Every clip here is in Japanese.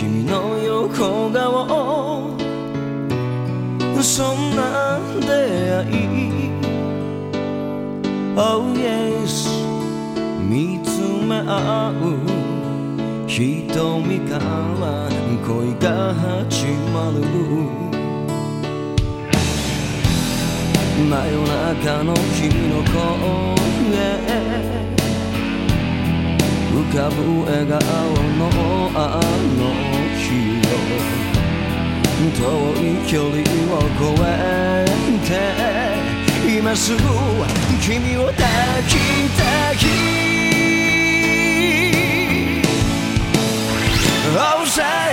君の横顔そんな出会い Oh yes 見つめ合う瞳から恋が始まる真夜中の君の声浮かぶ笑顔のあの日よ。遠い距離を越えて。今すぐ君を抱きたい。青さ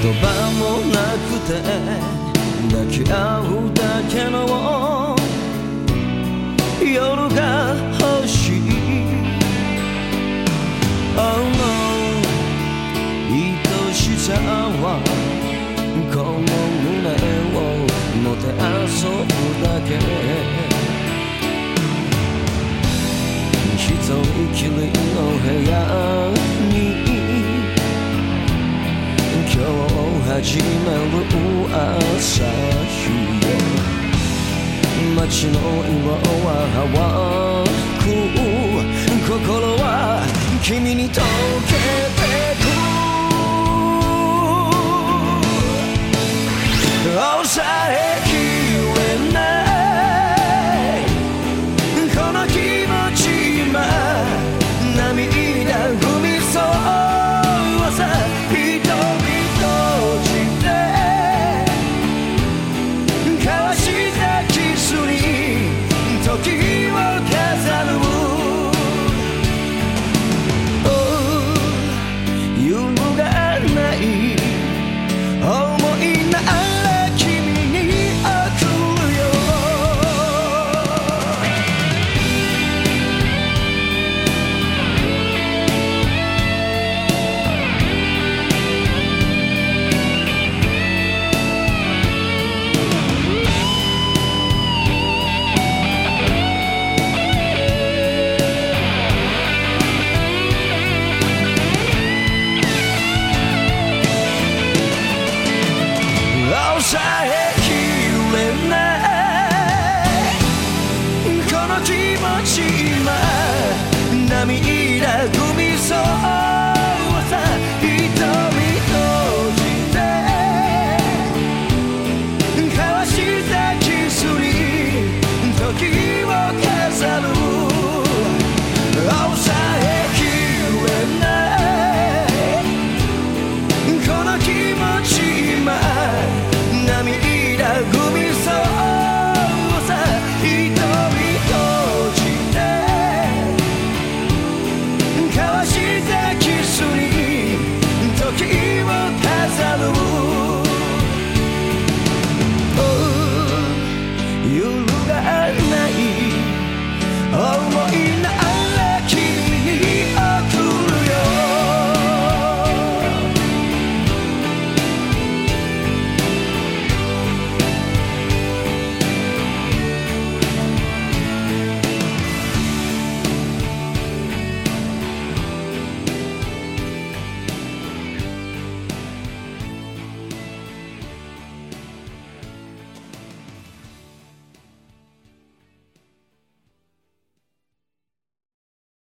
言葉もなくて抱き合うだけの夜が欲しい。Oh no 愛しさはこの胸をもてあそぶだけ一人きりの部屋は淡く心は君に溶けてく